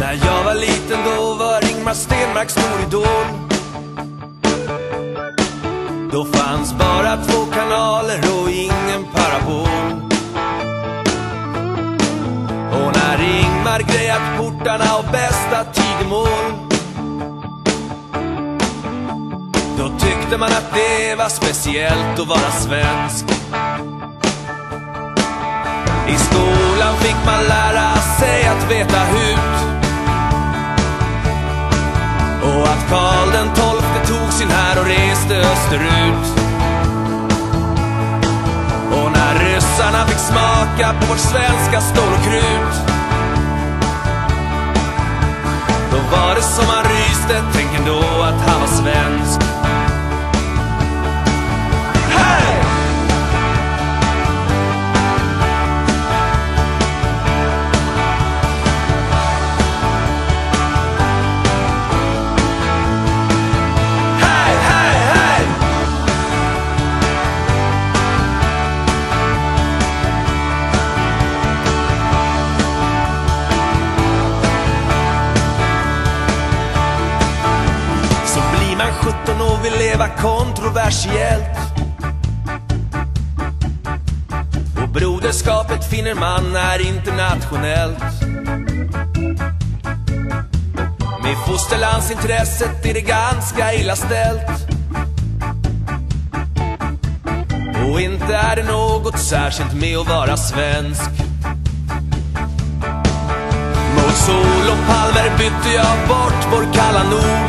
När jag var liten då var Ingmar Stenmark stor idol. Då fanns bara två kanaler och ingen parabol. Och när Ingmar grejat portarna och bästa tid i Då tyckte man att det var speciellt att vara svensk I skolan fick man lära sig att veta hut österut och när ryssarna fick smaka på vårt svenska stål och krut Då var det som han ryste, tänk ändå att han var svensk. 17 och vill leva kontroversiellt. Och broderskapet finner man är internationellt. Med fosterlandsintresset är det ganska illa ställt. Och inte är det något särskilt med att vara svensk. Mot sol och palmer bytte jag bort vår kalla nord.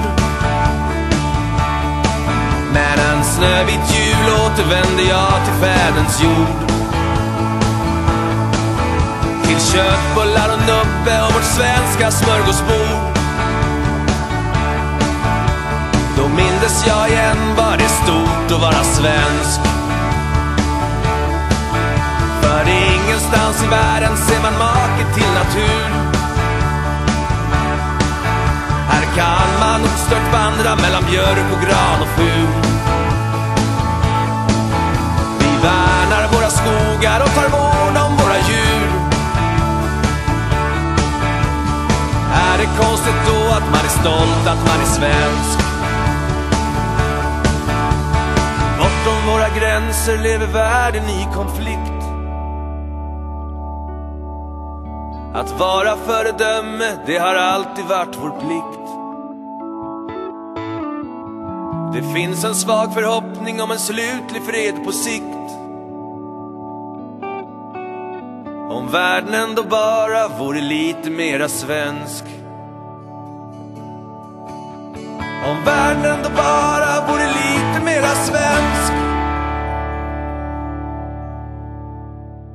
Men en snövit jul återvände jag till världens jord. Till köttbullar och nubbe och vårt svenska smörgåsbord. Då mindes jag igen vad det är stort att vara svensk. För ingenstans i världen ser man make till natur. Här kan man ostört vandra mellan björk och gran och fur. Skogar och tar vård om våra djur. Är det konstigt då att man är stolt att man är svensk? Bortom våra gränser lever världen i konflikt. Att vara föredöme, det har alltid varit vår plikt. Det finns en svag förhoppning om en slutlig fred på sikt. Om världen ändå bara vore lite mera svensk. Om världen ändå bara